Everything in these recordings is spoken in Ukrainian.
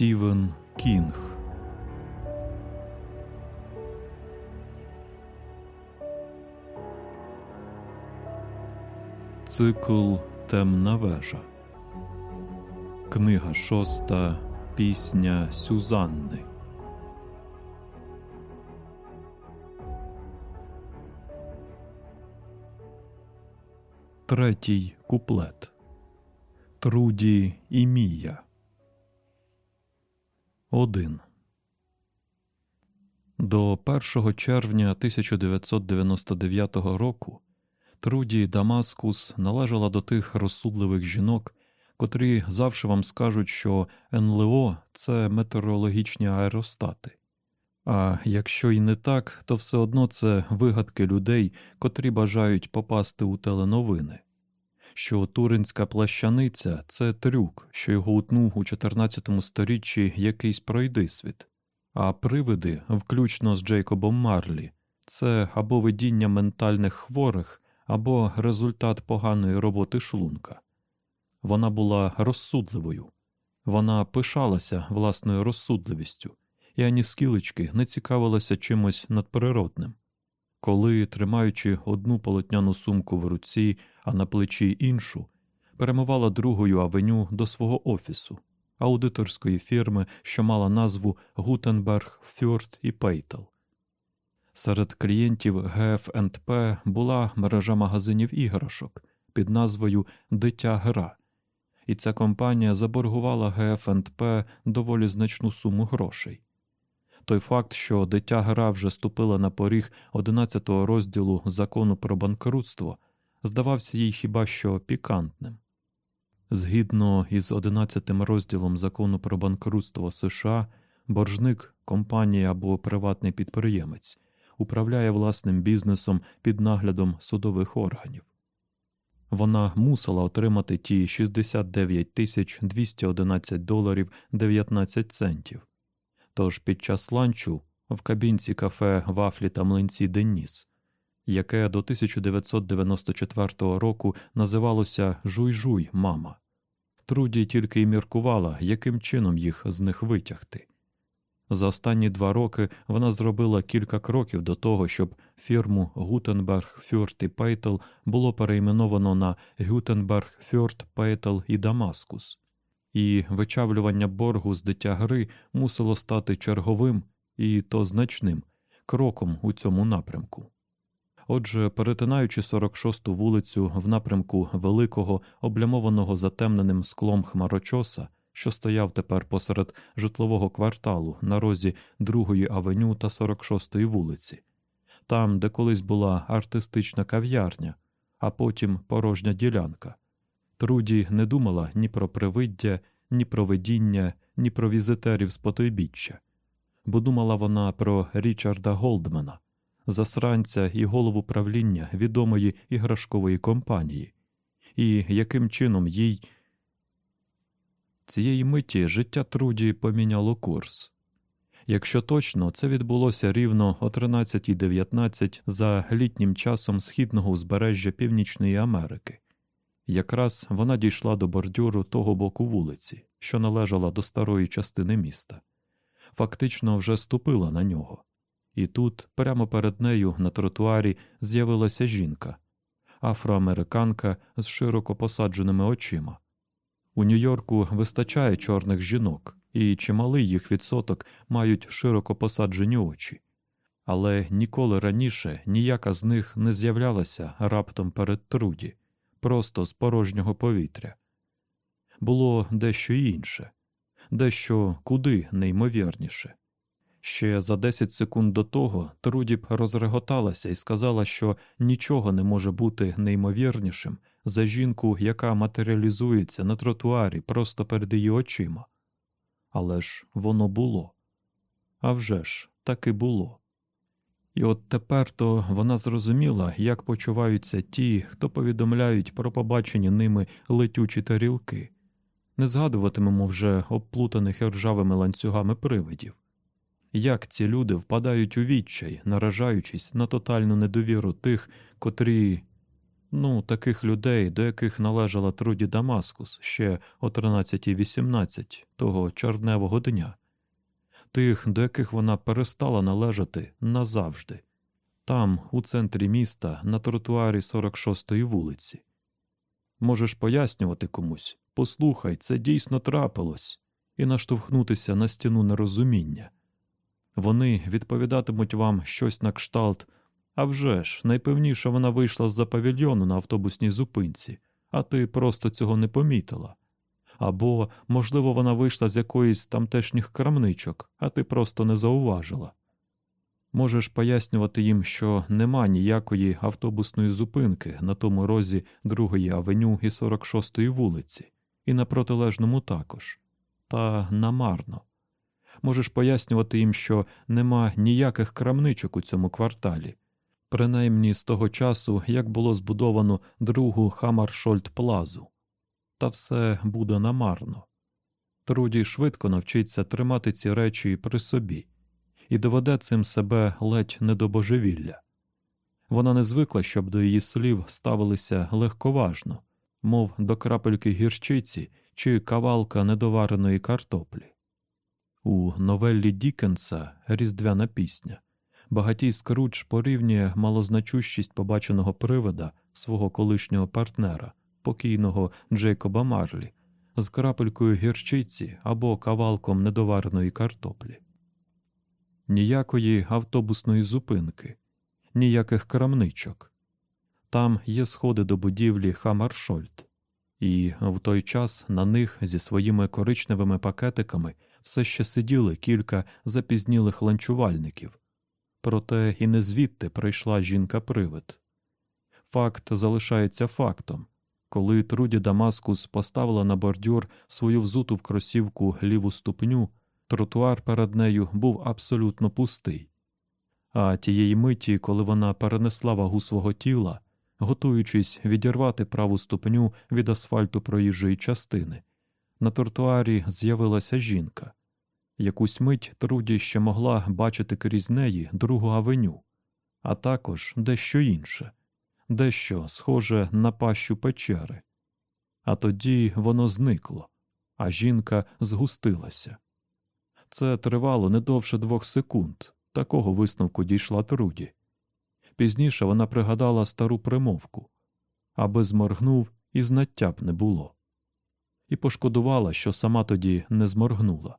Стівен Кінг. Цикл Темна вежа. Книга шоста. Пісня Сюзанни. Третій куплет. Труді і Мія. 1. До 1 червня 1999 року Труді Дамаскус належала до тих розсудливих жінок, котрі завжди вам скажуть, що НЛО це метеорологічні аеростати. А якщо й не так, то все одно це вигадки людей, котрі бажають попасти у теленовини. Що туринська плащаниця це трюк, що його утнув у 14 сторіччі якийсь пройдисвіт, а привиди, включно з Джейкобом Марлі, це або видіння ментальних хворих, або результат поганої роботи шлунка. Вона була розсудливою, вона пишалася власною розсудливістю, і ані скілечки не цікавилася чимось надприродним. Коли, тримаючи одну полотняну сумку в руці, а на плечі іншу, перемивала другою авеню до свого офісу, аудиторської фірми, що мала назву Гутенберг, Фюрт і Пейтел. Серед клієнтів ГФНП була мережа магазинів іграшок під назвою Дитя Гра, і ця компанія заборгувала ГФНП доволі значну суму грошей. Той факт, що дитя гра вже ступила на поріг 11-го розділу закону про банкрутство, здавався їй хіба що пікантним. Згідно із 11-тим розділом закону про банкрутство США, боржник, компанія або приватний підприємець управляє власним бізнесом під наглядом судових органів. Вона мусила отримати ті 69 тисяч 211 доларів 19 центів. Тож під час ланчу в кабінці кафе Вафлі та млинці Деніс, яке до 1994 року називалося Жуй-жуй, мама. Труді тільки й міркувала, яким чином їх з них витягти. За останні два роки вона зробила кілька кроків до того, щоб фірму Гутенберг, Фюрт і Пейтл було перейменовано на Гютенберг, Фюрт, Пейтл і Дамаскус, і вичавлювання боргу з дитя гри мусило стати черговим і то значним кроком у цьому напрямку. Отже, перетинаючи 46-ту вулицю в напрямку великого, облямованого затемненим склом хмарочоса, що стояв тепер посеред житлового кварталу на розі 2-ї авеню та 46-ї вулиці, там, де колись була артистична кав'ярня, а потім порожня ділянка. Труді не думала ні про привиддя, ні про видіння, ні про візитерів з потойбіччя, бо думала вона про Річарда Голдмена, засранця і голову правління відомої іграшкової компанії, і яким чином їй. Цієї миті життя Труді поміняло курс. Якщо точно, це відбулося рівно о 13.19 за літнім часом східного узбережжя Північної Америки. Якраз вона дійшла до бордюру того боку вулиці, що належала до старої частини міста, фактично вже ступила на нього. І тут, прямо перед нею на тротуарі, з'явилася жінка, афроамериканка з широко посадженими очима. У Нью-Йорку вистачає чорних жінок, і чималий їх відсоток мають широко посаджені очі, але ніколи раніше ніяка з них не з'являлася раптом перед труді, просто з порожнього повітря. Було дещо інше, дещо куди неймовірніше. Ще за 10 секунд до того Труді б розреготалася і сказала, що нічого не може бути неймовірнішим за жінку, яка матеріалізується на тротуарі просто перед її очима. Але ж воно було. А вже ж, так і було. І от тепер то вона зрозуміла, як почуваються ті, хто повідомляють про побачені ними летючі тарілки. Не згадуватимемо вже обплутаних ржавими ланцюгами привидів. Як ці люди впадають у відчай, наражаючись на тотальну недовіру тих, котрі Ну, таких людей, до яких належала Труді Дамаскус ще о 13.18 того чорневого дня, тих, до яких вона перестала належати назавжди, там, у центрі міста, на тротуарі 46-ї вулиці. Можеш пояснювати комусь послухай, це дійсно трапилось, і наштовхнутися на стіну нерозуміння. Вони відповідатимуть вам щось на кшталт. А вже ж, найпевніше вона вийшла з за павільйону на автобусній зупинці, а ти просто цього не помітила. Або, можливо, вона вийшла з якоїсь тамтешніх крамничок, а ти просто не зауважила. Можеш пояснювати їм, що нема ніякої автобусної зупинки на тому розі 2-ї авеню і 46-ї вулиці, і на протилежному також, та намарно. Можеш пояснювати їм, що нема ніяких крамничок у цьому кварталі, принаймні з того часу, як було збудовано другу Хамаршольд Плазу. Та все буде намарно. Труді швидко навчиться тримати ці речі при собі і доведе цим себе ледь не до божевілля. Вона не звикла, щоб до її слів ставилися легковажно, мов до крапельки гірчиці чи кавалка недовареної картоплі. У новеллі Дікенса Різдвяна пісня багатій Скрудж порівнює малозначущість побаченого привида свого колишнього партнера, покійного Джейкоба Марлі, з крапелькою гірчиці або кавалком недовареної картоплі. Ніякої автобусної зупинки, ніяких крамничок. Там є сходи до будівлі Хамаршольд, і в той час на них зі своїми коричневими пакетиками все ще сиділи кілька запізнілих ланчувальників, проте і не звідти прийшла жінка-привид. Факт залишається фактом. Коли Труді Дамаскус поставила на бордюр свою взуту в кросівку ліву ступню, тротуар перед нею був абсолютно пустий. А тієї миті, коли вона перенесла вагу свого тіла, готуючись відірвати праву ступню від асфальту проїжджої частини, на тротуарі з'явилася жінка. Якусь мить Труді ще могла бачити крізь неї другу авеню, а також дещо інше, дещо схоже на пащу печери. А тоді воно зникло, а жінка згустилася. Це тривало не довше двох секунд. Такого висновку дійшла Труді. Пізніше вона пригадала стару примовку аби зморгнув і знаття б не було, і пошкодувала, що сама тоді не зморгнула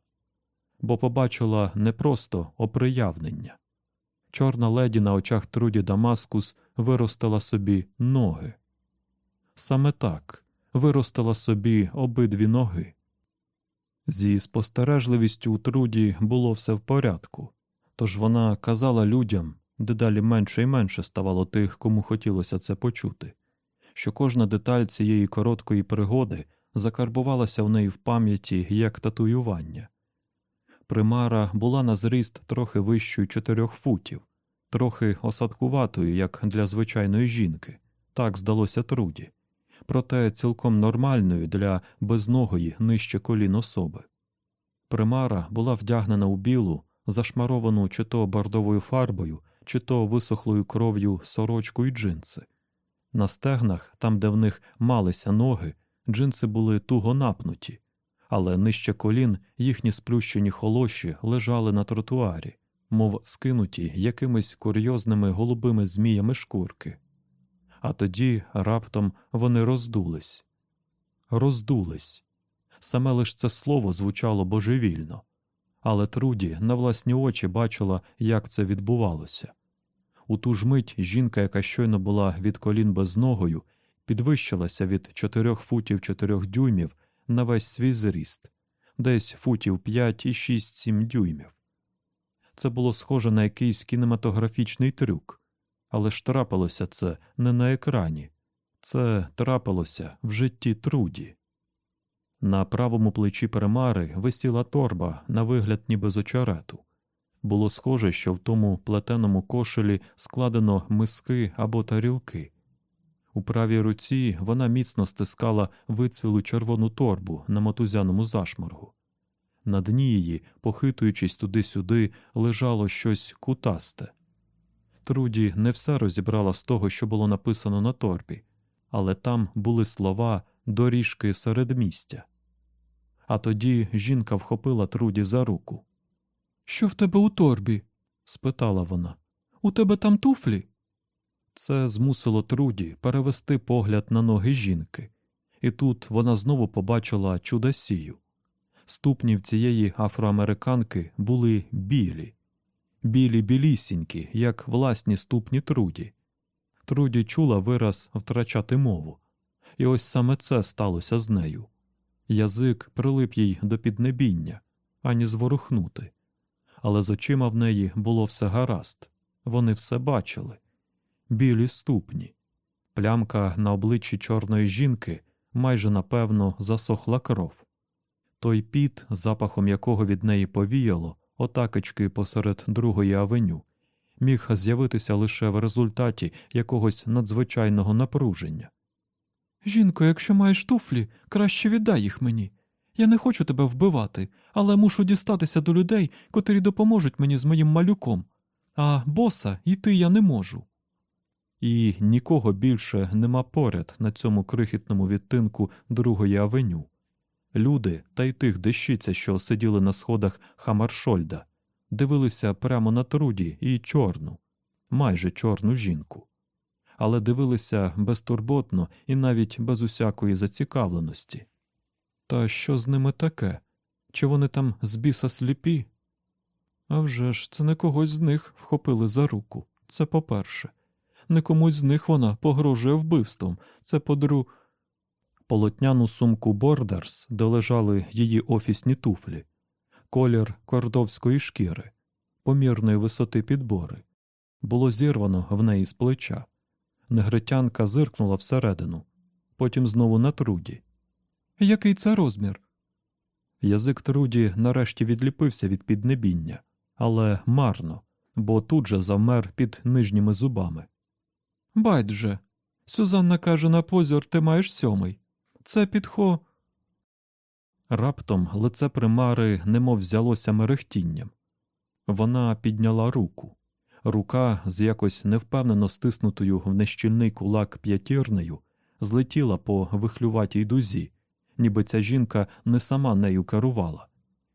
бо побачила не просто оприявнення. Чорна леді на очах Труді Дамаскус виростила собі ноги. Саме так виростила собі обидві ноги. Зі спостережливістю у Труді було все в порядку, тож вона казала людям, дедалі менше і менше ставало тих, кому хотілося це почути, що кожна деталь цієї короткої пригоди закарбувалася в неї в пам'яті як татуювання. Примара була на зріст трохи вищою чотирьох футів, трохи осадкуватою, як для звичайної жінки, так здалося труді, проте цілком нормальною для безногої нижче колін особи. Примара була вдягнена у білу, зашмаровану чи то бордовою фарбою, чи то висохлою кров'ю сорочку і джинси. На стегнах, там, де в них малися ноги, джинси були туго напнуті але нижче колін їхні сплющені холоші лежали на тротуарі, мов скинуті якимись курйозними голубими зміями шкурки. А тоді раптом вони роздулись. Роздулись. Саме лиш це слово звучало божевільно, але Труді на власні очі бачила, як це відбувалося. У ту ж мить жінка, яка щойно була від колін безногою, підвищилася від чотирьох футів чотирьох дюймів на весь свій зріст, десь футів 5 і 6-7 дюймів. Це було схоже на якийсь кінематографічний трюк, але ж трапилося це не на екрані, це трапилося в житті труді. На правому плечі перемари висіла торба на вигляд ніби з очерету. Було схоже, що в тому плетеному кошелі складено миски або тарілки, у правій руці вона міцно стискала вицвілу червону торбу на мотузяному зашморгу. На дні її, похитуючись туди-сюди, лежало щось кутасте. Труді не все розібрала з того, що було написано на торбі, але там були слова доріжки середмістя. А тоді жінка вхопила Труді за руку. Що в тебе у торбі? спитала вона. У тебе там туфлі? Це змусило Труді перевести погляд на ноги жінки, і тут вона знову побачила чудосію. Ступні в цієї афроамериканки були білі, білі білісінькі, як власні ступні Труді. Труді чула вираз втрачати мову, і ось саме це сталося з нею. Язик прилип їй до піднебіння, ані зворухнути. Але з очима в неї було все гаразд, вони все бачили білі ступні. Плямка на обличчі чорної жінки майже напевно засохла кров. Той піт, запахом якого від неї повіяло, отакочки посеред другої авеню, міг з'явитися лише в результаті якогось надзвичайного напруження. Жінко, якщо маєш туфлі, краще віддай їх мені. Я не хочу тебе вбивати, але мушу дістатися до людей, котрі допоможуть мені з моїм малюком. А боса йти я не можу. І нікого більше нема поряд на цьому крихітному відтинку другої авеню. Люди та й тих дещиця, що сиділи на сходах Хамаршольда, дивилися прямо на труді і чорну, майже чорну жінку, але дивилися безтурботно і навіть без усякої зацікавленості. Та що з ними таке? Чи вони там з біса сліпі? А вже ж це не когось з них вхопили за руку. Це по-перше. Не комусь з них вона погрожує вбивством. Це по-друге. Полотняну сумку Бордерс, де лежали її офісні туфлі, колір кордовської шкіри, помірної висоти підбори. Було зірвано в неї з плеча. Негритянка зиркнула всередину, потім знову на труді. Який це розмір? Язик Труді нарешті відліпився від піднебіння, але марно, бо тут же завмер під нижніми зубами. Байдже. Сюзанна каже на позір ти маєш сьомий. Це підхо. Раптом лице примари немов взялося мерехтінням. Вона підняла руку. Рука з якось невпевнено стиснутою в нещільний кулак п'ятірнею злетіла по вихлюватій дузі, ніби ця жінка не сама нею керувала,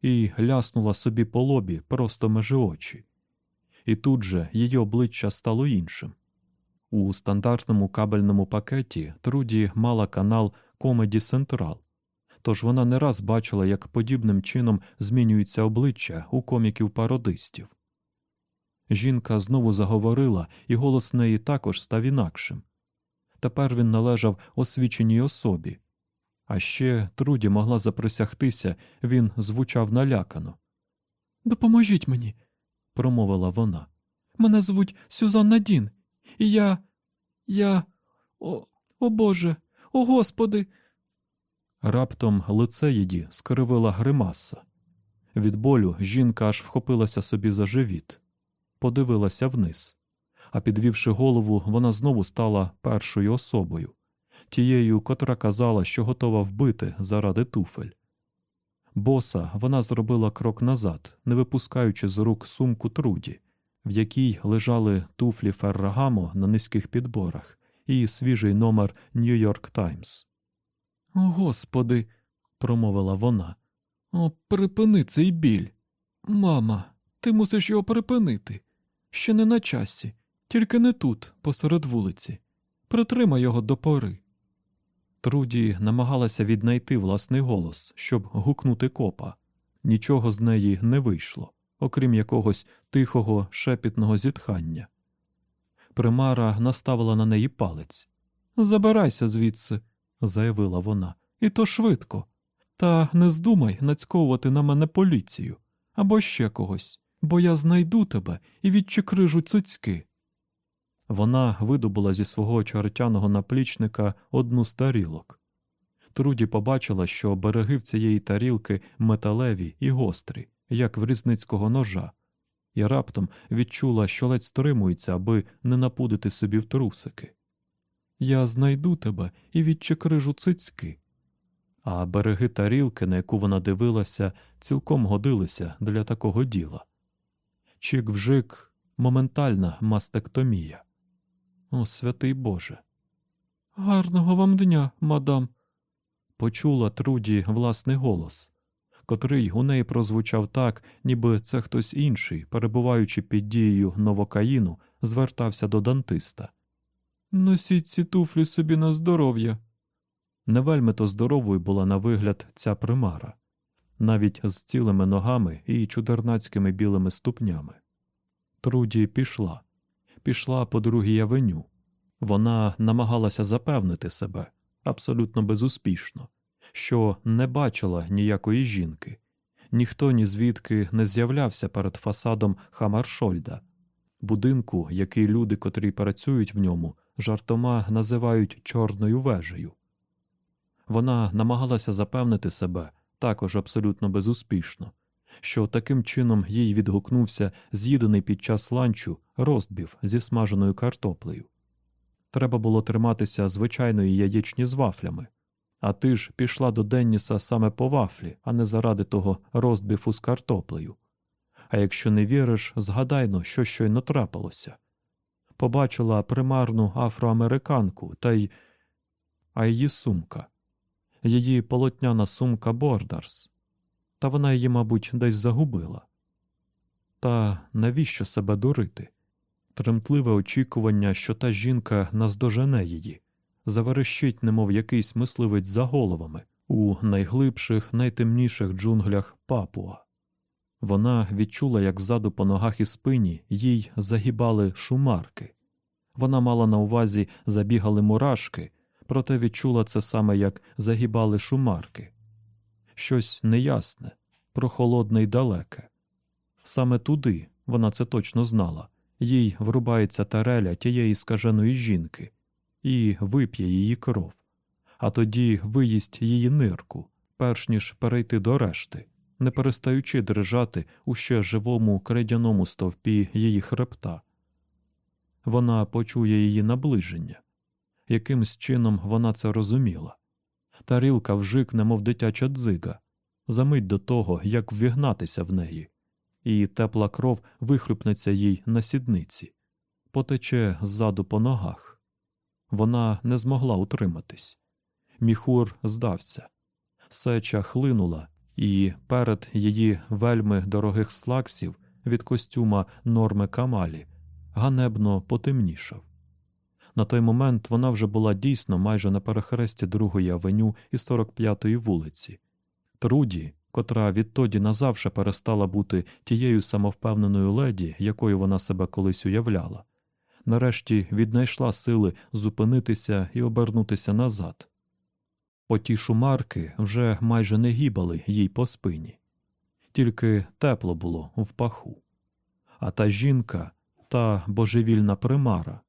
і ляснула собі по лобі просто межи очі. І тут же її обличчя стало іншим. У стандартному кабельному пакеті Труді мала канал Comedy Central, тож вона не раз бачила, як подібним чином змінюються обличчя у коміків-пародистів. Жінка знову заговорила, і голос неї також став інакшим. Тепер він належав освіченій особі, а ще Труді могла заприсягтися, він звучав налякано. Допоможіть мені, промовила вона. Мене звуть Сюзанна Дін, і я. я. О, о Боже, о Господи. Раптом лице її скривила гримаса. Від болю жінка аж вхопилася собі за живіт, подивилася вниз, а підвівши голову, вона знову стала першою особою, тією, котра казала, що готова вбити заради туфель. Боса вона зробила крок назад, не випускаючи з рук сумку труді, в якій лежали туфлі Феррагамо на низьких підборах і свіжий номер Нью-Йорк Таймс. О, Господи, промовила вона. О, припини цей біль. Мама, ти мусиш його припинити. Ще не на часі, тільки не тут, посеред вулиці. Притримай його до пори. Труді намагалася віднайти власний голос, щоб гукнути копа. Нічого з неї не вийшло, окрім якогось тихого, шепітного зітхання. Примара наставила на неї палець. Забирайся звідси, заявила вона, і то швидко. Та не здумай нацьковувати на мене поліцію або ще когось, бо я знайду тебе і відчекрижу цицьки. Вона видобула зі свого чортяного наплічника одну з тарілок. Труді побачила, що береги в цієї тарілки металеві і гострі, як в різницького ножа, і раптом відчула, що ледь стримується, аби не напудити собі в трусики. Я знайду тебе і відчекрижу цицьки. А береги тарілки, на яку вона дивилася, цілком годилися для такого діла. Чик вжик моментальна мастектомія. О, святий Боже. Гарного вам дня, мадам. Почула Труді власний голос, котрий у неї прозвучав так, ніби це хтось інший, перебуваючи під дією новокаїну, звертався до дантиста. Носіть ці туфлі собі на здоров'я. Не вельми то здоровою була на вигляд ця примара, навіть з цілими ногами і чудернацькими білими ступнями. Труді пішла, пішла по другій авеню. Вона намагалася запевнити себе абсолютно безуспішно, що не бачила ніякої жінки, ніхто ні звідки не з'являвся перед фасадом Хамаршольда, будинку, який люди, котрі працюють в ньому, жартома називають Чорною вежею. Вона намагалася запевнити себе також абсолютно безуспішно, що таким чином їй відгукнувся з'їдений під час ланчу розбів зі смаженою картоплею. Треба було триматися звичайної яєчні з вафлями, а ти ж пішла до Денніса саме по вафлі, а не заради того розбіфу з картоплею. А якщо не віриш, згадайно, що щойно трапилося. Побачила примарну афроамериканку та й а її сумка, її полотняна сумка Бордарс. Та вона її, мабуть, десь загубила. Та навіщо себе дурити? Тремтливе очікування, що та жінка наздожене її, заверещить, немов якийсь мисливець за головами у найглибших, найтемніших джунглях Папуа. Вона відчула, як ззаду по ногах і спині їй загибали шумарки. Вона мала на увазі забігали мурашки, проте відчула це саме як загибали шумарки. Щось неясне, прохолодне й далеке. Саме туди, вона це точно знала, їй врубається тареля тієї скаженої жінки і вип'є її кров, а тоді виїсть її нирку, перш ніж перейти до решти, не перестаючи дрижати у ще живому крейдяному стовпі її хребта. Вона почує її наближення. Якимсь чином вона це розуміла. Тарілка вжикне, мов дитяча дзига, замить до того, як ввігнатися в неї, і тепла кров вихлюпнеться їй на сідниці, потече ззаду по ногах. Вона не змогла утриматись. Міхур здався, сеча хлинула, і перед її вельми дорогих слаксів від костюма норми Камалі ганебно потемнішав. На той момент вона вже була дійсно майже на перехресті другої авеню і 45-ї вулиці. Труді, котра відтоді назавше перестала бути тією самовпевненою леді, якою вона себе колись уявляла, нарешті віднайшла сили зупинитися і обернутися назад. Оті шумарки вже майже не гібали їй по спині, тільки тепло було в паху. А та жінка, та божевільна примара,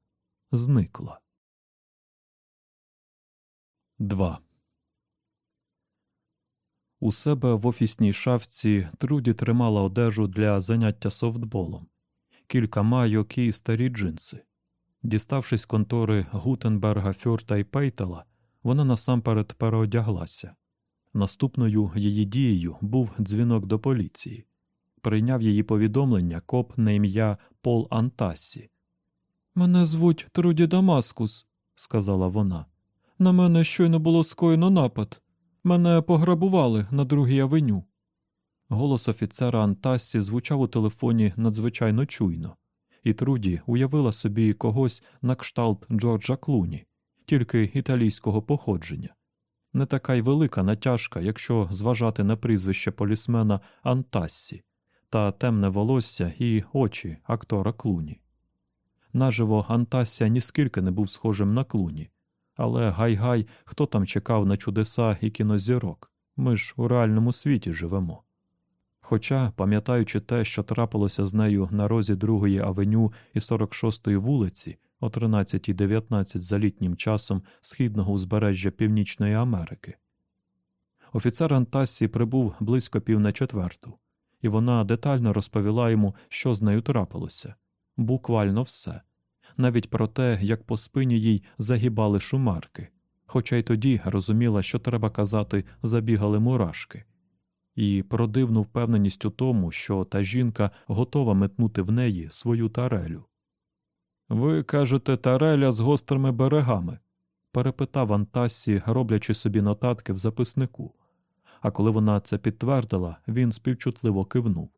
зникла. 2. У себе в офісній шафці Труді тримала одежу для заняття софтболом, кілька майок і старі джинси. Діставшись контори Гутенберга, Фьорта і Пейтела, вона насамперед переодяглася. Наступною її дією був дзвінок до поліції. Прийняв її повідомлення коп на ім'я Пол Антассі. Мене звуть Труді Дамаскус, сказала вона. На мене щойно було скоєно напад. Мене пограбували на другій авеню. Голос офіцера Антассі звучав у телефоні надзвичайно чуйно, і Труді уявила собі когось на кшталт Джорджа Клуні, тільки італійського походження. Не така й велика натяжка, якщо зважати на прізвище полісмена Антассі та темне волосся і очі актора Клуні. Наживо Антася ніскільки не був схожим на клуні, але гай-гай, хто там чекав на чудеса і кінозірок. Ми ж у реальному світі живемо. Хоча, пам'ятаючи те, що трапилося з нею на розі Другої авеню і 46-ї вулиці о 13.19 за літнім часом східного узбережжя Північної Америки, офіцер Антассі прибув близько пів на четверту, і вона детально розповіла йому, що з нею трапилося. Буквально все, навіть про те, як по спині їй загибали шумарки, хоча й тоді розуміла, що треба казати, забігали мурашки, і про дивну впевненість у тому, що та жінка готова метнути в неї свою тарелю. Ви кажете, тареля з гострими берегами, перепитав Антасі, роблячи собі нотатки в записнику. А коли вона це підтвердила, він співчутливо кивнув.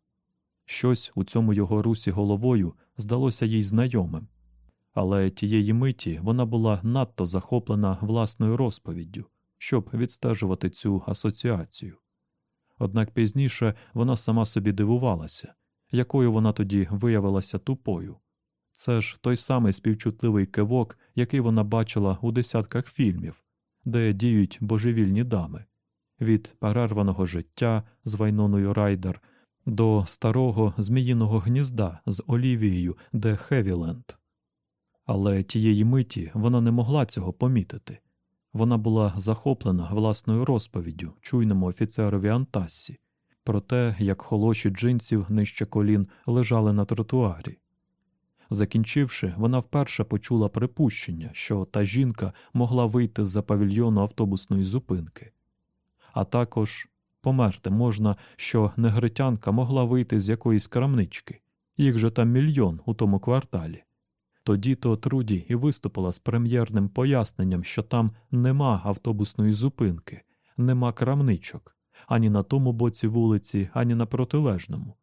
Щось у цьому його русі головою здалося їй знайомим, але тієї миті вона була надто захоплена власною розповіддю, щоб відстежувати цю асоціацію. Однак пізніше вона сама собі дивувалася, якою вона тоді виявилася тупою. Це ж той самий співчутливий кивок, який вона бачила у десятках фільмів, де діють божевільні дами від перерваного життя з Вайноною Райдер до старого зміїного гнізда з Олівією де Хевіленд. Але тієї миті вона не могла цього помітити. Вона була захоплена власною розповіддю чуйному офіцерові Антассі про те, як холоші джинсів нижче колін лежали на тротуарі. Закінчивши, вона вперше почула припущення, що та жінка могла вийти з-за павільйону автобусної зупинки, а також померти можна, що негритянка могла вийти з якоїсь крамнички, їх же там мільйон у тому кварталі. Тоді то Труді і виступила з прем'єрним поясненням, що там нема автобусної зупинки, нема крамничок ані на тому боці вулиці, ані на протилежному.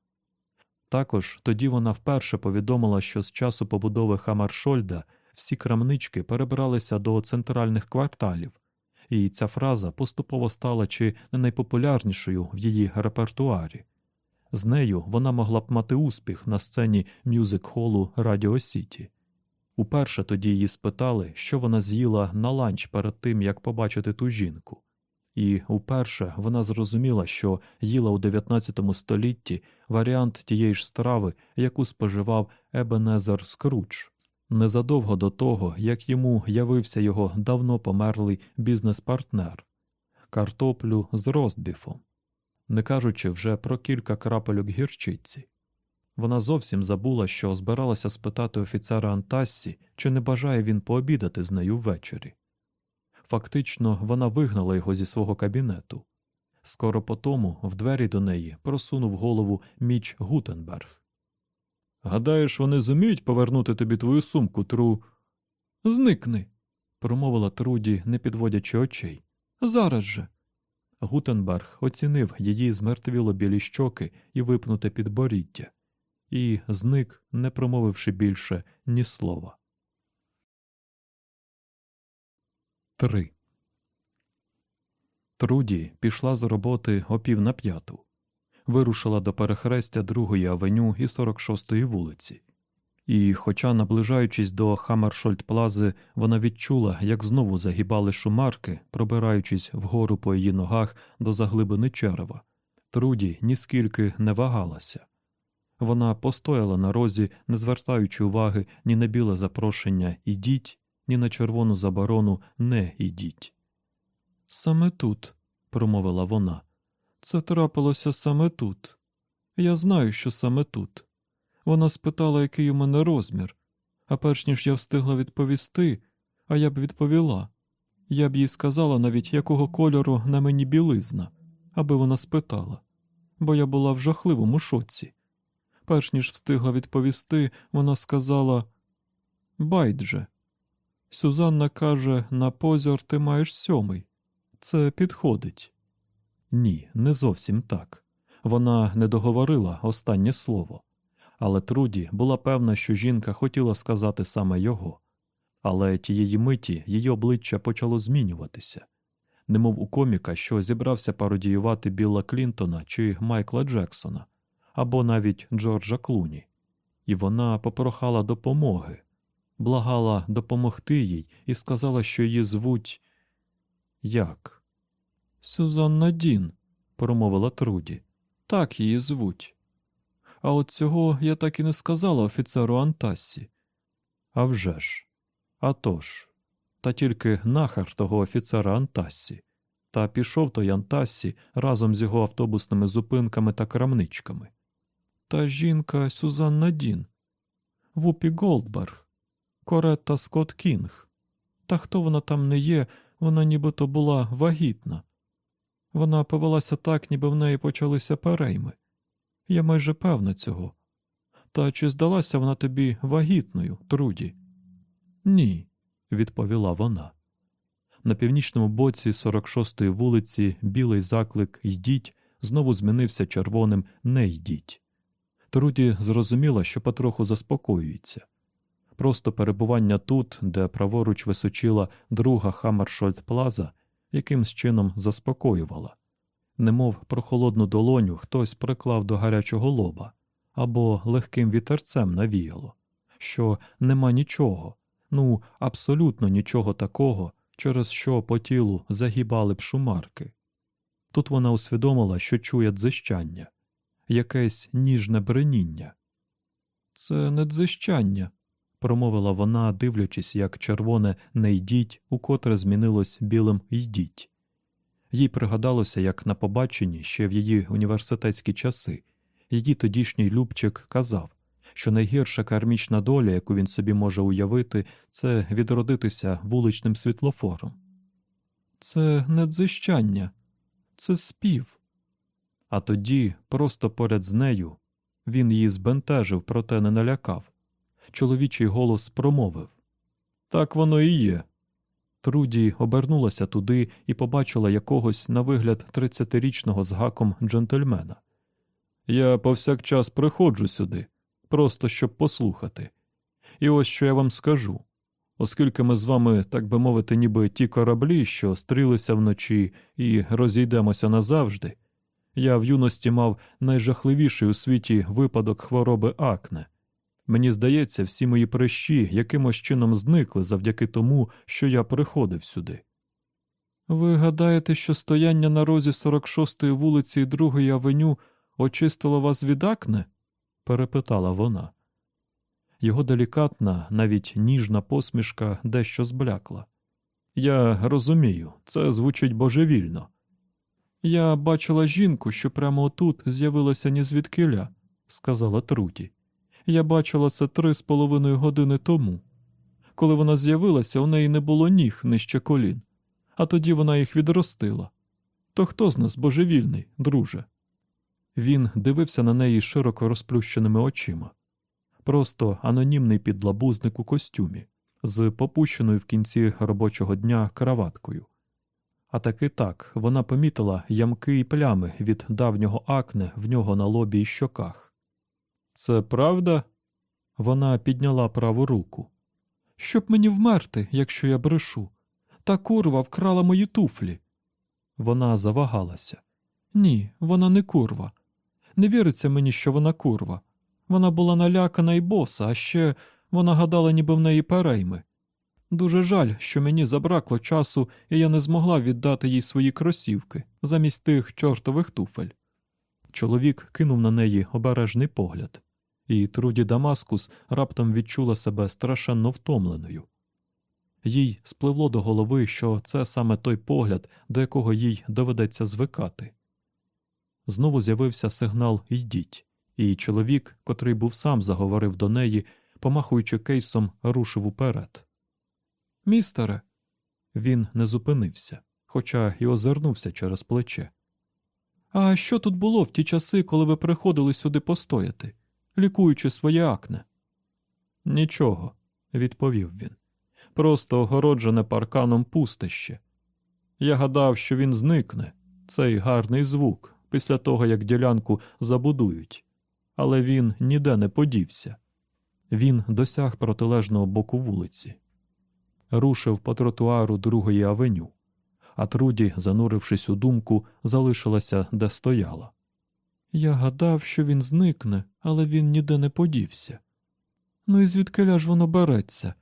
Також тоді вона вперше повідомила, що з часу побудови Хамаршольда всі крамнички перебралися до центральних кварталів, і ця фраза поступово стала чи не найпопулярнішою в її репертуарі. З нею вона могла б мати успіх на сцені мюзик-холу Радіо Сіті. Уперше тоді її спитали, що вона з'їла на ланч перед тим, як побачити ту жінку. І уперше вона зрозуміла, що їла у 19 столітті варіант тієї ж страви, яку споживав Ебенезер Скрудж, незадовго до того, як йому явився його давно померлий бізнес-партнер картоплю з ростбіфом, не кажучи вже про кілька крапельок гірчиці. Вона зовсім забула, що збиралася спитати офіцера Антассі, чи не бажає він пообідати з нею ввечері. Фактично, вона вигнала його зі свого кабінету. Скоро по тому в двері до неї просунув голову Міч Гутенберг. Гадаєш, вони зуміють повернути тобі твою сумку, Тру. Зникни, промовила Труді, не підводячи очей. Зараз же. Гутенберг оцінив її змертвіло білі щоки і випнуте підборіддя, і зник, не промовивши більше ні слова. 3. Труді пішла з роботи о пів на п'яту, вирушила до перехрестя Другої авеню і 46-ї вулиці. І, хоча, наближаючись до Хаммершольд-плази, вона відчула, як знову загибали шумарки, пробираючись вгору по її ногах до заглибини черева, Труді ніскільки не вагалася. Вона постояла на розі, не звертаючи уваги ні на біле запрошення ідіть, ні на червону заборону не ідіть. Саме тут, промовила вона, це трапилося саме тут. Я знаю, що саме тут. Вона спитала, який у мене розмір, а перш ніж я встигла відповісти, а я б відповіла. Я б їй сказала навіть, якого кольору на мені білизна, аби вона спитала, бо я була в жахливому шоці. Перш ніж встигла відповісти, вона сказала Байдже. Сюзанна каже, на позір ти маєш сьомий. Це підходить. Ні, не зовсім так. Вона не договорила останнє слово. Але Труді була певна, що жінка хотіла сказати саме його. Але тієї миті її обличчя почало змінюватися, немов у коміка, що зібрався пародіювати Білла Клінтона чи Майкла Джексона, або навіть Джорджа Клуні, і вона попрохала допомоги, благала допомогти їй і сказала, що її звуть як? Сюзанна Дін, промовила Труді. Так її звуть. А от цього я так і не сказала офіцеру Антассі. «А вже ж! А тож, та тільки нахар того офіцера Антассі. Та пішов той Антассі разом з його автобусними зупинками та крамничками. Та жінка Сюзанна Дін, Вупі Голдберг, Коретта Скотт Кінг. Та хто вона там не є, вона нібито була вагітна. Вона повелася так, ніби в неї почалися перейми. Я майже певна цього. Та чи здалася вона тобі вагітною, Труді? Ні, відповіла вона. На північному боці 46-ї вулиці білий заклик Йдіть знову змінився червоним Не йдіть. Труді зрозуміла, що потроху заспокоюється. Просто перебування тут, де праворуч височила друга Хаммершольд Плаза, якимсь чином заспокоювала, немов про холодну долоню хтось приклав до гарячого лоба або легким вітерцем навіяло, що нема нічого, ну абсолютно нічого такого, через що по тілу загибали б шумарки. Тут вона усвідомила, що чує дзищання, якесь ніжне бреніння. Це не дзищання, промовила вона, дивлячись, як червоне не йдіть, укотре змінилось білим йдіть. Їй пригадалося, як на побаченні ще в її університетські часи її тодішній Любчик казав, що найгірша кармічна доля, яку він собі може уявити, це відродитися вуличним світлофором. Це не дзищання, це спів. А тоді, просто поряд з нею, він її збентежив, проте не налякав. Чоловічий голос промовив Так воно і є. Труді обернулася туди і побачила якогось на вигляд тридцятирічного з гаком джентльмена. Я повсякчас приходжу сюди, просто щоб послухати. І ось що я вам скажу. Оскільки ми з вами, так би мовити, ніби ті кораблі, що стрілися вночі і розійдемося назавжди, я в юності мав найжахливіший у світі випадок хвороби акне. Мені здається, всі мої прищі якимось чином зникли завдяки тому, що я приходив сюди. Ви гадаєте, що стояння на розі 46-ї вулиці і 2-ї авеню очистило вас від акне? перепитала вона. Його делікатна, навіть ніжна посмішка дещо зблякла. Я розумію, це звучить божевільно. Я бачила жінку, що прямо отут з'явилася ні звідкиля, сказала Труті. Я бачила це три з половиною години тому. Коли вона з'явилася, у неї не було ніг нижче колін, а тоді вона їх відростила. То хто з нас божевільний, друже? Він дивився на неї широко розплющеними очима. Просто анонімний підлабузник у костюмі, з попущеною в кінці робочого дня краваткою. А таки так вона помітила ямки і плями від давнього акне в нього на лобі й щоках. Це правда? Вона підняла праву руку. Щоб мені вмерти, якщо я брешу. Та курва вкрала мої туфлі. Вона завагалася. Ні, вона не курва. Не віриться мені, що вона курва. Вона була налякана і боса, а ще вона гадала, ніби в неї перейми. Дуже жаль, що мені забракло часу, і я не змогла віддати їй свої кросівки замість тих чортових туфель. Чоловік кинув на неї обережний погляд, і Труді Дамаскус раптом відчула себе страшенно втомленою. Їй спливло до голови, що це саме той погляд, до якого їй доведеться звикати. Знову з'явився сигнал Йдіть, і чоловік, котрий був сам заговорив до неї, помахуючи кейсом, рушив уперед. Містере. Він не зупинився, хоча й озирнувся через плече. А що тут було в ті часи, коли ви приходили сюди постояти, лікуючи своє акне? Нічого, відповів він. Просто огороджене парканом пустище. Я гадав, що він зникне, цей гарний звук, після того як ділянку забудують, але він ніде не подівся. Він досяг протилежного боку вулиці рушив по тротуару другої авеню, а Труді, занурившись у думку, залишилася, де стояла. Я гадав, що він зникне, але він ніде не подівся. Ну і звідки ж воно береться?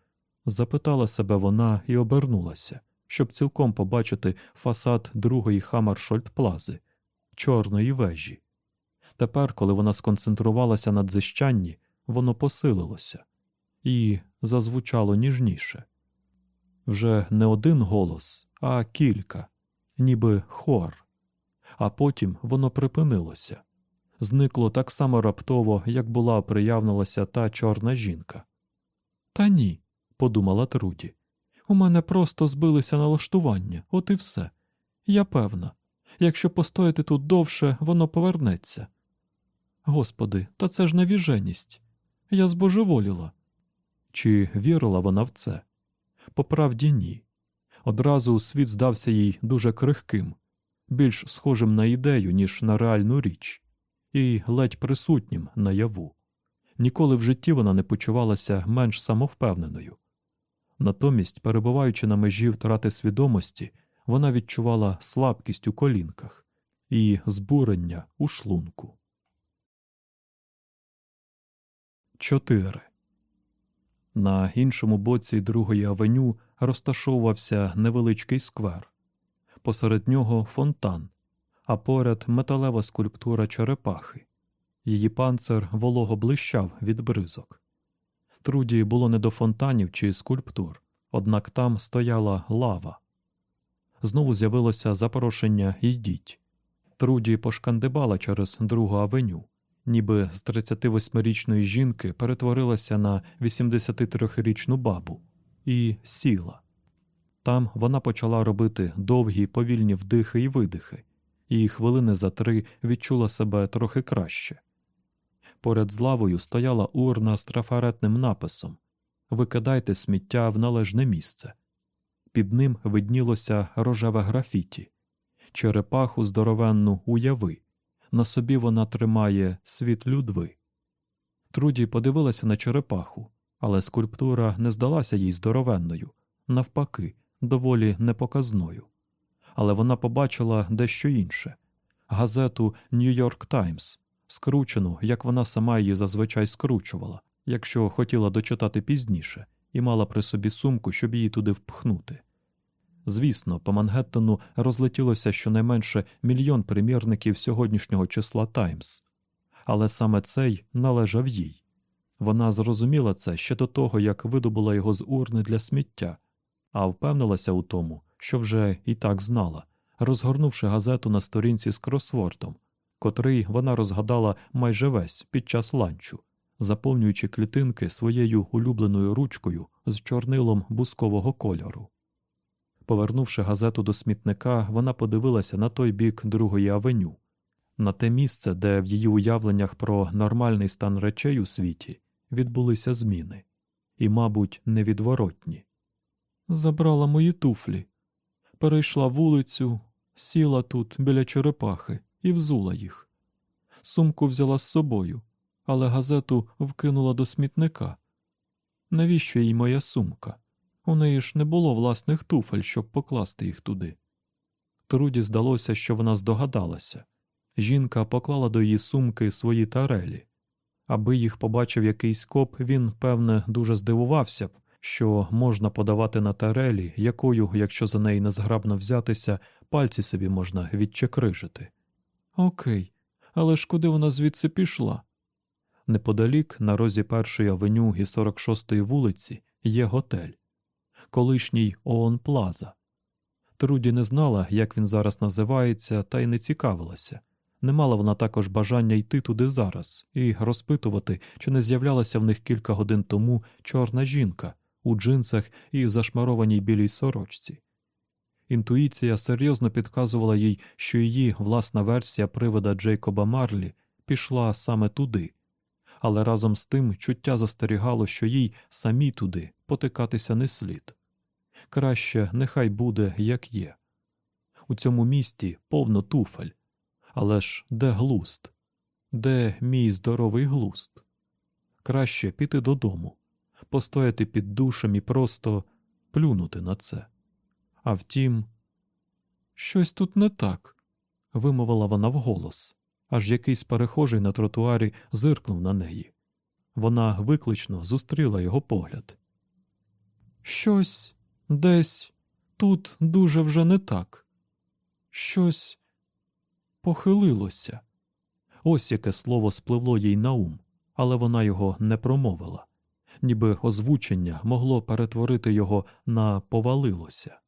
запитала себе вона і обернулася, щоб цілком побачити фасад другої Хаммершольд-плази, чорної вежі. Тепер, коли вона сконцентрувалася на дзищанні, воно посилилося і зазвучало ніжніше вже не один голос, а кілька, ніби хор, а потім воно припинилося. Зникло так само раптово, як була приявнилася та чорна жінка. Та ні, подумала Труді. У мене просто збилися налаштування, от і все. Я певна, якщо постояти тут довше, воно повернеться. Господи, та це ж навіженість. Я збожеволіла. Чи вірила вона в це? По правді ні. Одразу світ здався їй дуже крихким, більш схожим на ідею, ніж на реальну річ, і ледь присутнім наяву. Ніколи в житті вона не почувалася менш самовпевненою. Натомість, перебуваючи на межі втрати свідомості, вона відчувала слабкість у колінках і збурення у шлунку. 4. На іншому боці другої авеню розташовувався невеличкий сквер. Посеред нього фонтан, а поряд металева скульптура черепахи. Її панцир волого блищав від бризок. Труді було не до фонтанів чи скульптур, однак там стояла лава. Знову з'явилося запорошення «Йдіть». Труді пошкандибала через другу авеню, ніби з 38-річної жінки перетворилася на 83-річну бабу, і сіла. Там вона почала робити довгі повільні вдихи і видихи, і хвилини за три відчула себе трохи краще. Поряд з лавою стояла урна з трафаретним написом Викидайте сміття в належне місце. Під ним виднілося рожеве графіті, черепаху здоровенну уяви. На собі вона тримає світ людви. Труді подивилася на черепаху, але скульптура не здалася їй здоровенною, навпаки, доволі непоказною. Але вона побачила дещо інше газету Нью-Йорк Таймс, скручену, як вона сама її зазвичай скручувала, якщо хотіла дочитати пізніше, і мала при собі сумку, щоб її туди впхнути. Звісно, по Мангеттену розлетілося щонайменше мільйон примірників сьогоднішнього числа Таймс, але саме цей належав їй. Вона зрозуміла це ще до того, як видобула його з урни для сміття, а впевнилася у тому, що вже і так знала, розгорнувши газету на сторінці з кросвордом, котрий вона розгадала майже весь під час ланчу, заповнюючи клітинки своєю улюбленою ручкою з чорнилом бускового кольору. Повернувши газету до смітника, вона подивилася на той бік другої авеню, на те місце, де в її уявленнях про нормальний стан речей у світі відбулися зміни, і, мабуть, невідворотні. Забрала мої туфлі, перейшла вулицю, сіла тут біля черепахи і взула їх. Сумку взяла з собою, але газету вкинула до смітника. Навіщо їй моя сумка? У неї ж не було власних туфель, щоб покласти їх туди. Труді здалося, що вона здогадалася. Жінка поклала до її сумки свої тарелі. Аби їх побачив якийсь коп, він, певне, дуже здивувався б, що можна подавати на тарелі, якою, якщо за неї незграбно взятися, пальці собі можна відчекрижити. Окей, але ж куди вона звідси пішла? Неподалік, на розі першої авеню і 46-ї вулиці, є готель колишній Оон Плаза. Труді не знала, як він зараз називається, та й не цікавилася. Не мала вона також бажання йти туди зараз і розпитувати, чи не з'являлася в них кілька годин тому чорна жінка у джинсах і зашмарованій білій сорочці. Інтуїція серйозно підказувала їй, що її власна версія привида Джейкоба Марлі пішла саме туди, але разом з тим чуття застерігало, що їй самі туди потикатися не слід. Краще нехай буде, як є. У цьому місті повно туфель. Але ж де глуст? Де мій здоровий глуст? Краще піти додому, постояти під душем і просто плюнути на це. А втім, щось тут не так, вимовила вона вголос, аж якийсь перехожий на тротуарі зиркнув на неї. Вона виклично зустріла його погляд. Щось десь тут дуже вже не так. Щось похилилося. Ось яке слово спливло їй на ум, але вона його не промовила, ніби озвучення могло перетворити його на повалилося.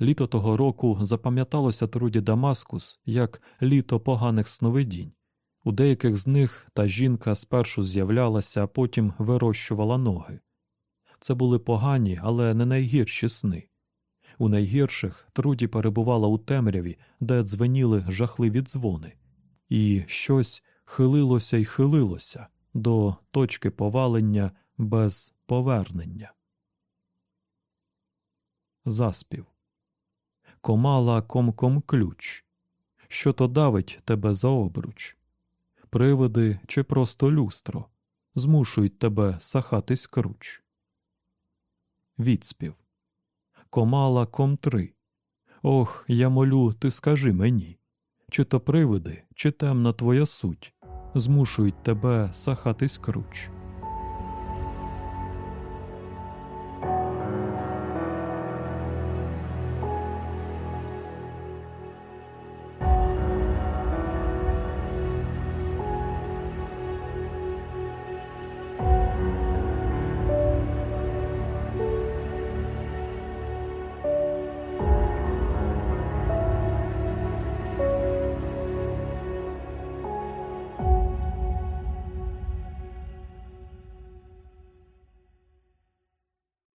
Літо того року запам'яталося труді Дамаскус як літо поганих сновидінь. У деяких з них та жінка спершу з'являлася, а потім вирощувала ноги. Це були погані, але не найгірші сни. У найгірших труді перебувала у темряві, де дзвеніли жахливі дзвони, і щось хилилося й хилилося до точки повалення без повернення. Заспів. Комала комком ключ. Що то давить тебе за обруч? Привиди чи просто люстро змушують тебе сахатись круч. Відспів. Комала Комтри. Ох, я молю, ти скажи мені, чи то привиди, чи темна твоя суть змушують тебе сахатись круч.